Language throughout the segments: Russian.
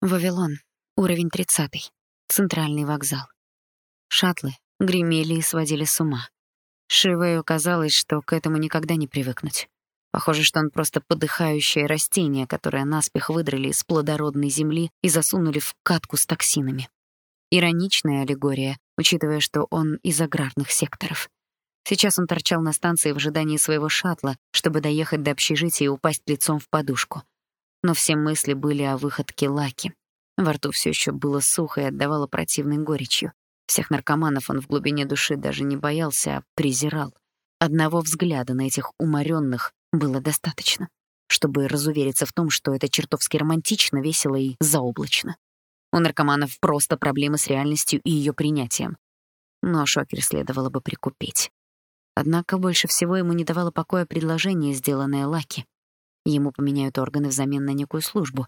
Вавилон. Уровень 30. Центральный вокзал. Шаттлы гремели и сводили с ума. Шивею казалось, что к этому никогда не привыкнуть. Похоже, что он просто подыхающее растение, которое наспех выдрали из плодородной земли и засунули в катку с токсинами. Ироничная аллегория, учитывая, что он из аграрных секторов. Сейчас он торчал на станции в ожидании своего шаттла, чтобы доехать до общежития и упасть лицом в подушку. Но все мысли были о выходке Лаки. Во рту все еще было сухо и отдавало противной горечью. Всех наркоманов он в глубине души даже не боялся, а презирал. Одного взгляда на этих уморенных было достаточно, чтобы разувериться в том, что это чертовски романтично, весело и заоблачно. У наркоманов просто проблемы с реальностью и ее принятием. Но шокер следовало бы прикупить. Однако больше всего ему не давало покоя предложение, сделанное Лаки. Ему поменяют органы взамен на некую службу.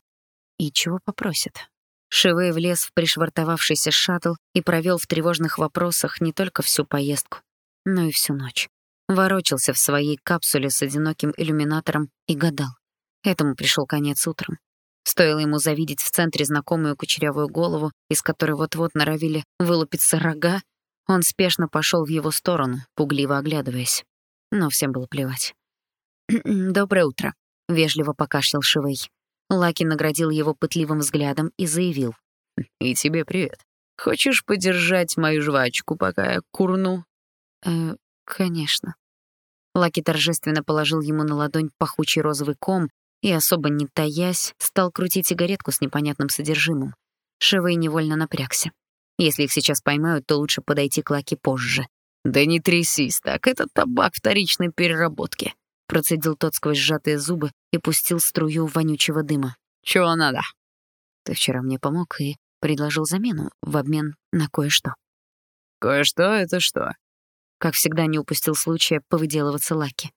И чего попросят? Шивей влез в пришвартовавшийся шаттл и провел в тревожных вопросах не только всю поездку, но и всю ночь. Ворочался в своей капсуле с одиноким иллюминатором и гадал. Этому пришел конец утром. Стоило ему завидеть в центре знакомую кучерявую голову, из которой вот-вот норовили вылупиться рога, он спешно пошел в его сторону, пугливо оглядываясь. Но всем было плевать. «Доброе утро», — вежливо покашлял Шивей. Лаки наградил его пытливым взглядом и заявил. «И тебе привет. Хочешь подержать мою жвачку, пока я курну?» «Э, конечно». Лаки торжественно положил ему на ладонь пахучий розовый ком и, особо не таясь, стал крутить сигаретку с непонятным содержимым. Шивей невольно напрягся. Если их сейчас поймают, то лучше подойти к Лаки позже. «Да не трясись так, это табак вторичной переработки», процедил тот сквозь сжатые зубы и пустил струю вонючего дыма. «Чего надо?» «Ты вчера мне помог и предложил замену в обмен на кое-что». «Кое-что — это что?» Как всегда, не упустил случая повыделываться Лаки.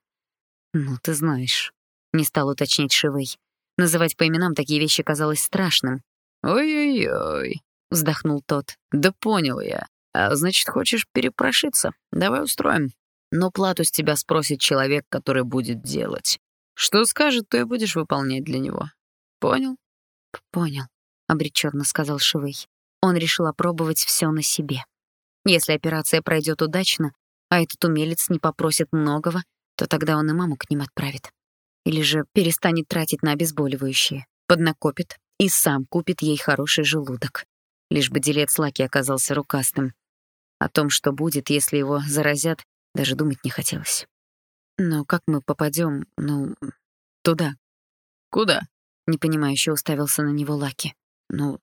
«Ну, ты знаешь», — не стал уточнять Шивей. Называть по именам такие вещи казалось страшным. «Ой-ой-ой», вздохнул тот. Да понял я. А значит, хочешь перепрошиться? Давай устроим. Но плату с тебя спросит человек, который будет делать. Что скажет, то и будешь выполнять для него. Понял? Понял, обреченно сказал Шивей. Он решил опробовать все на себе. Если операция пройдет удачно, а этот умелец не попросит многого, то тогда он и маму к ним отправит. Или же перестанет тратить на обезболивающие, поднакопит и сам купит ей хороший желудок лишь бы делец Лаки оказался рукастым. О том, что будет, если его заразят, даже думать не хотелось. Но как мы попадем, ну, туда? Куда? Непонимающе уставился на него Лаки. Ну,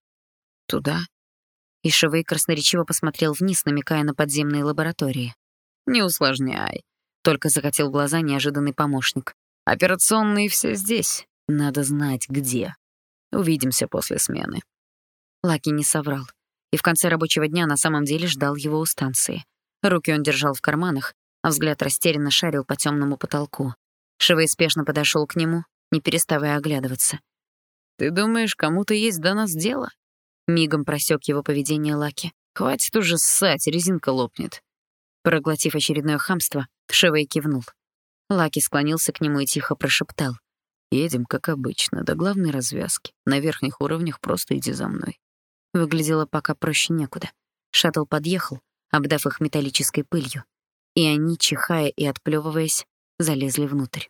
туда. И Шевей красноречиво посмотрел вниз, намекая на подземные лаборатории. «Не усложняй», — только закатил глаза неожиданный помощник. «Операционные все здесь. Надо знать, где. Увидимся после смены». Лаки не соврал. И в конце рабочего дня на самом деле ждал его у станции. Руки он держал в карманах, а взгляд растерянно шарил по темному потолку. Шивей спешно подошел к нему, не переставая оглядываться. «Ты думаешь, кому-то есть до нас дело?» Мигом просек его поведение Лаки. «Хватит уже ссать, резинка лопнет». Проглотив очередное хамство, Шивей кивнул. Лаки склонился к нему и тихо прошептал. «Едем, как обычно, до главной развязки. На верхних уровнях просто иди за мной». Выглядело пока проще некуда. Шаттл подъехал, обдав их металлической пылью, и они, чихая и отплевываясь, залезли внутрь.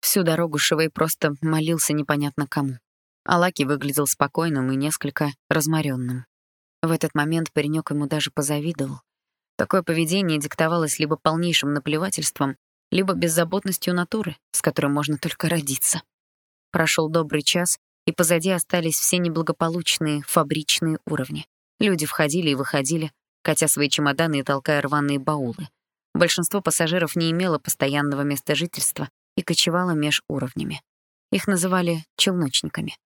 Всю дорогу Шивей просто молился непонятно кому. А Лаки выглядел спокойным и несколько разморенным. В этот момент паренек ему даже позавидовал. Такое поведение диктовалось либо полнейшим наплевательством, либо беззаботностью натуры, с которой можно только родиться. Прошел добрый час, и позади остались все неблагополучные фабричные уровни. Люди входили и выходили, катя свои чемоданы и толкая рваные баулы. Большинство пассажиров не имело постоянного места жительства и кочевало меж уровнями. Их называли челночниками.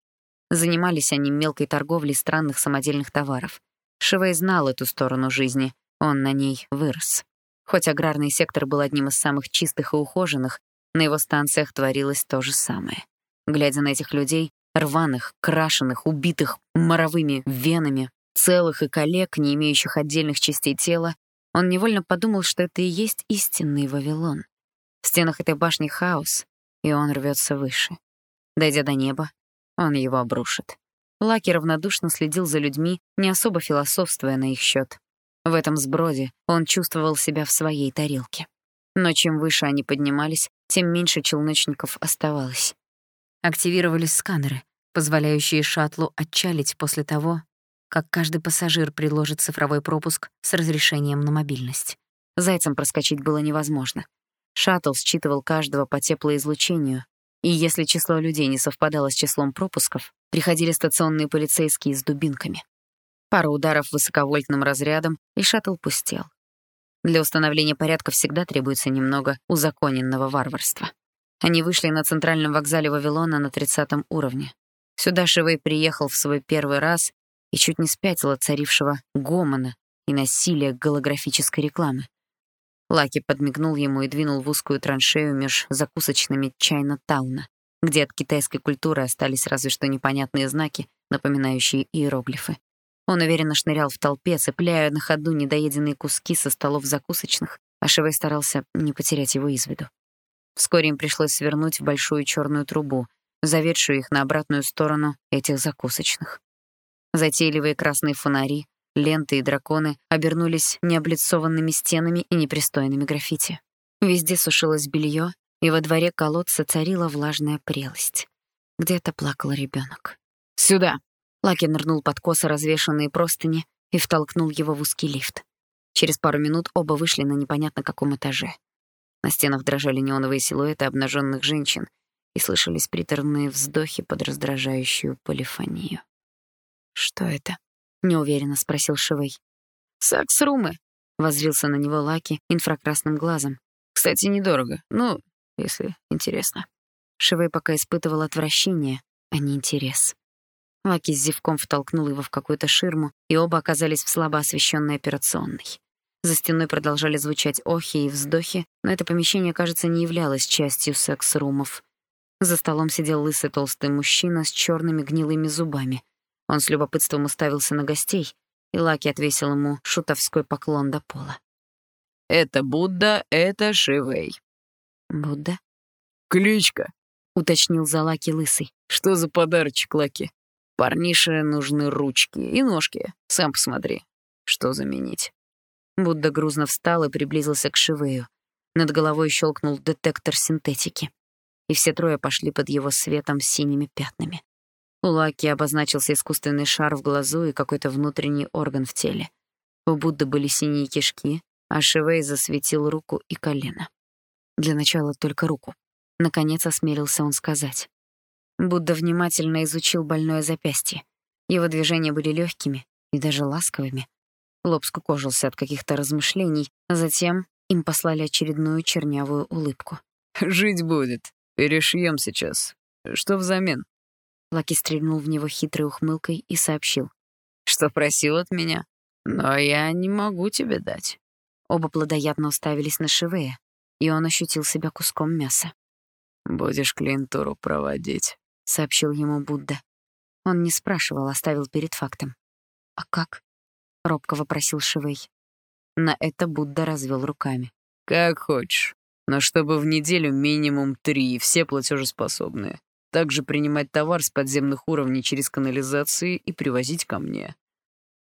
Занимались они мелкой торговлей странных самодельных товаров. Шивей знал эту сторону жизни, он на ней вырос. Хоть аграрный сектор был одним из самых чистых и ухоженных, на его станциях творилось то же самое. Глядя на этих людей, рваных, крашеных, убитых моровыми венами, целых и коллег, не имеющих отдельных частей тела, он невольно подумал, что это и есть истинный Вавилон. В стенах этой башни хаос, и он рвется выше. Дойдя до неба, он его обрушит. Лаки равнодушно следил за людьми, не особо философствуя на их счет. В этом сброде он чувствовал себя в своей тарелке. Но чем выше они поднимались, тем меньше челночников оставалось. Активировались сканеры, позволяющие шаттлу отчалить после того, как каждый пассажир приложит цифровой пропуск с разрешением на мобильность. Зайцем проскочить было невозможно. Шаттл считывал каждого по теплоизлучению, и если число людей не совпадало с числом пропусков, приходили стационные полицейские с дубинками. Пара ударов высоковольтным разрядом, и шаттл пустел. Для установления порядка всегда требуется немного узаконенного варварства. Они вышли на центральном вокзале Вавилона на 30 уровне. Сюда Шивей приехал в свой первый раз и чуть не спятил от царившего гомона и насилия голографической рекламы. Лаки подмигнул ему и двинул в узкую траншею меж закусочными Чайна-тауна, где от китайской культуры остались разве что непонятные знаки, напоминающие иероглифы. Он уверенно шнырял в толпе, цепляя на ходу недоеденные куски со столов закусочных, а Шивей старался не потерять его из виду. Вскоре им пришлось свернуть в большую черную трубу, заведшую их на обратную сторону этих закусочных. Затейливые красные фонари, ленты и драконы обернулись необлицованными стенами и непристойными граффити. Везде сушилось белье, и во дворе колодца царила влажная прелость. Где-то плакал ребенок. «Сюда!» Лаки нырнул под косо развешанные простыни и втолкнул его в узкий лифт. Через пару минут оба вышли на непонятно каком этаже. На стенах дрожали неоновые силуэты обнаженных женщин, и слышались приторные вздохи под раздражающую полифонию. «Что это?» — неуверенно спросил Шивей. «Сакс-румы», — воззрился на него Лаки инфракрасным глазом. «Кстати, недорого. Ну, если интересно». Шивей пока испытывал отвращение, а не интерес. Лаки с зевком втолкнул его в какую-то ширму, и оба оказались в слабо освещенной операционной. За стеной продолжали звучать охи и вздохи, но это помещение, кажется, не являлось частью секс-румов. За столом сидел лысый толстый мужчина с черными гнилыми зубами. Он с любопытством уставился на гостей, и Лаки отвесил ему шутовской поклон до пола. «Это Будда, это Шивей». «Будда?» «Кличка», — уточнил за Лаки лысый. «Что за подарочек, Лаки?» Парнише нужны ручки и ножки. Сам посмотри, что заменить. Будда грузно встал и приблизился к Шивею. Над головой щелкнул детектор синтетики. И все трое пошли под его светом синими пятнами. У Лаки обозначился искусственный шар в глазу и какой-то внутренний орган в теле. У Будды были синие кишки, а Шивей засветил руку и колено. Для начала только руку. Наконец осмелился он сказать. Будда внимательно изучил больное запястье. Его движения были легкими и даже ласковыми. Лоб скукожился от каких-то размышлений, а затем им послали очередную чернявую улыбку. «Жить будет. Перешьем сейчас. Что взамен?» Лаки стрельнул в него хитрой ухмылкой и сообщил. «Что просил от меня? Но я не могу тебе дать». Оба плодоядно уставились на Шивея, и он ощутил себя куском мяса. «Будешь клиентуру проводить», — сообщил ему Будда. Он не спрашивал, оставил перед фактом. «А как?» — робко вопросил Шивей. На это Будда развел руками. «Как хочешь. Но чтобы в неделю минимум три, все платежеспособные. Также принимать товар с подземных уровней через канализации и привозить ко мне.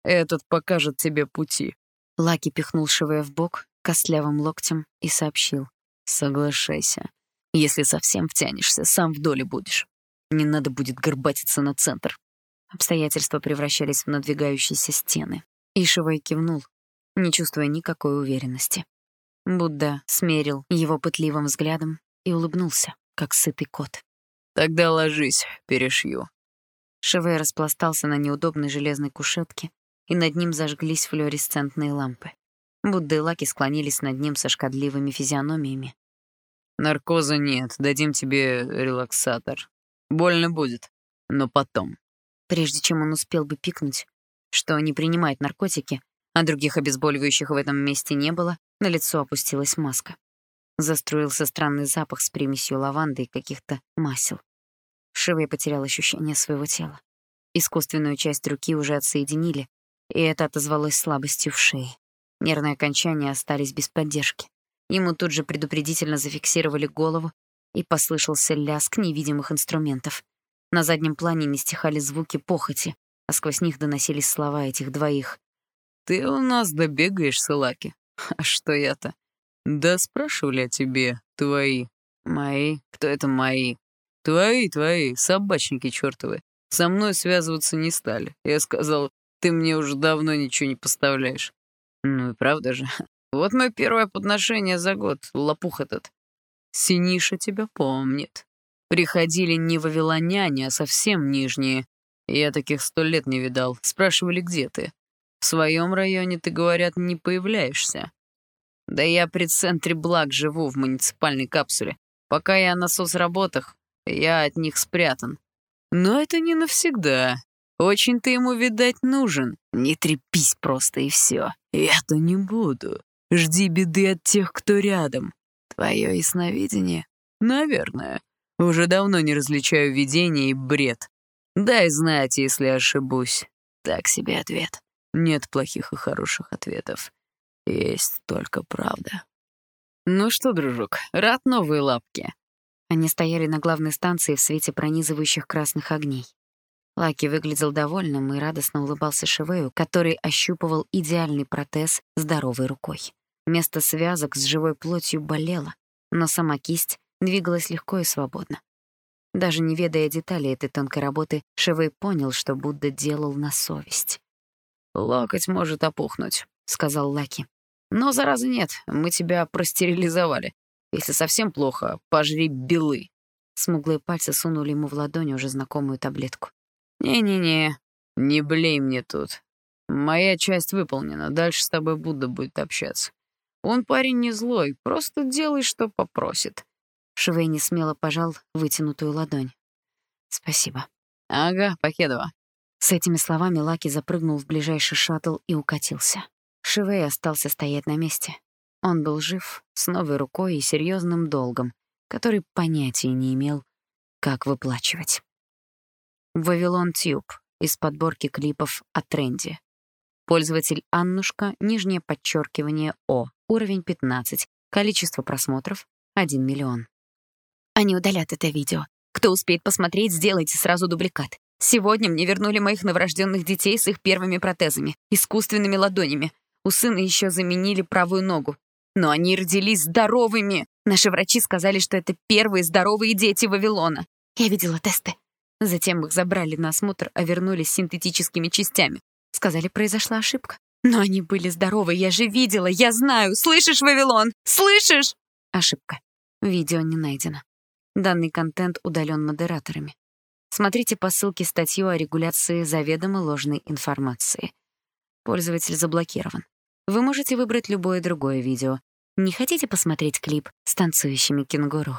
Этот покажет тебе пути». Лаки пихнул Шивея в бок костлявым локтем и сообщил. «Соглашайся. Если совсем втянешься, сам в доле будешь. Не надо будет горбатиться на центр. Обстоятельства превращались в надвигающиеся стены. Ишивай кивнул, не чувствуя никакой уверенности. Будда смерил его пытливым взглядом и улыбнулся, как сытый кот. «Тогда ложись, перешью». Шивей распластался на неудобной железной кушетке, и над ним зажглись флуоресцентные лампы. Будда и Лаки склонились над ним со шкодливыми физиономиями. «Наркоза нет, дадим тебе релаксатор. Больно будет, но потом. Прежде чем он успел бы пикнуть, что не принимает наркотики, а других обезболивающих в этом месте не было, на лицо опустилась маска. Заструился странный запах с примесью лаванды и каких-то масел. Шивей потерял ощущение своего тела. Искусственную часть руки уже отсоединили, и это отозвалось слабостью в шее. Нервные окончания остались без поддержки. Ему тут же предупредительно зафиксировали голову, и послышался лязг невидимых инструментов. На заднем плане не стихали звуки похоти, а сквозь них доносились слова этих двоих. «Ты у нас добегаешь, Сылаки. А что я-то? Да спрашивали о тебе твои. Мои? Кто это мои? Твои, твои, собачники чертовы. Со мной связываться не стали. Я сказал, ты мне уже давно ничего не поставляешь. Ну и правда же. Вот мое первое подношение за год, лопух этот. Синиша тебя помнит. Приходили не вавилоняне, а совсем нижние. Я таких сто лет не видал. Спрашивали, где ты. В своем районе ты, говорят, не появляешься. Да я при центре благ живу в муниципальной капсуле. Пока я на соцработах, я от них спрятан. Но это не навсегда. Очень ты ему, видать, нужен. Не трепись просто и все. Я-то не буду. Жди беды от тех, кто рядом. Твое ясновидение? Наверное. Уже давно не различаю видение и бред. Дай знать, если ошибусь. Так себе ответ. Нет плохих и хороших ответов. Есть только правда. Ну что, дружок, рад новые лапки? Они стояли на главной станции в свете пронизывающих красных огней. Лаки выглядел довольным и радостно улыбался Шивею, который ощупывал идеальный протез здоровой рукой. Место связок с живой плотью болело, но сама кисть двигалась легко и свободно. Даже не ведая деталей этой тонкой работы, Шивей понял, что Будда делал на совесть. «Локоть может опухнуть», — сказал Лаки. «Но заразы нет, мы тебя простерилизовали. Если совсем плохо, пожри белы». Смуглые пальцы сунули ему в ладонь уже знакомую таблетку. «Не-не-не, не блей мне тут. Моя часть выполнена, дальше с тобой Будда будет общаться. Он парень не злой, просто делай, что попросит». Швей не смело пожал вытянутую ладонь. «Спасибо». «Ага, Покедова». С этими словами Лаки запрыгнул в ближайший шаттл и укатился. Шивей остался стоять на месте. Он был жив, с новой рукой и серьезным долгом, который понятия не имел, как выплачивать. Вавилон Тюб из подборки клипов о тренде. Пользователь Аннушка, нижнее подчеркивание О, уровень 15, количество просмотров — 1 миллион. Они удалят это видео. Кто успеет посмотреть, сделайте сразу дубликат. Сегодня мне вернули моих новорожденных детей с их первыми протезами, искусственными ладонями. У сына еще заменили правую ногу. Но они родились здоровыми. Наши врачи сказали, что это первые здоровые дети Вавилона. Я видела тесты. Затем их забрали на осмотр, а вернулись синтетическими частями. Сказали, произошла ошибка. Но они были здоровы, я же видела, я знаю. Слышишь, Вавилон? Слышишь? Ошибка. Видео не найдено. Данный контент удален модераторами. Смотрите по ссылке статью о регуляции заведомо ложной информации. Пользователь заблокирован. Вы можете выбрать любое другое видео. Не хотите посмотреть клип с танцующими кенгуру?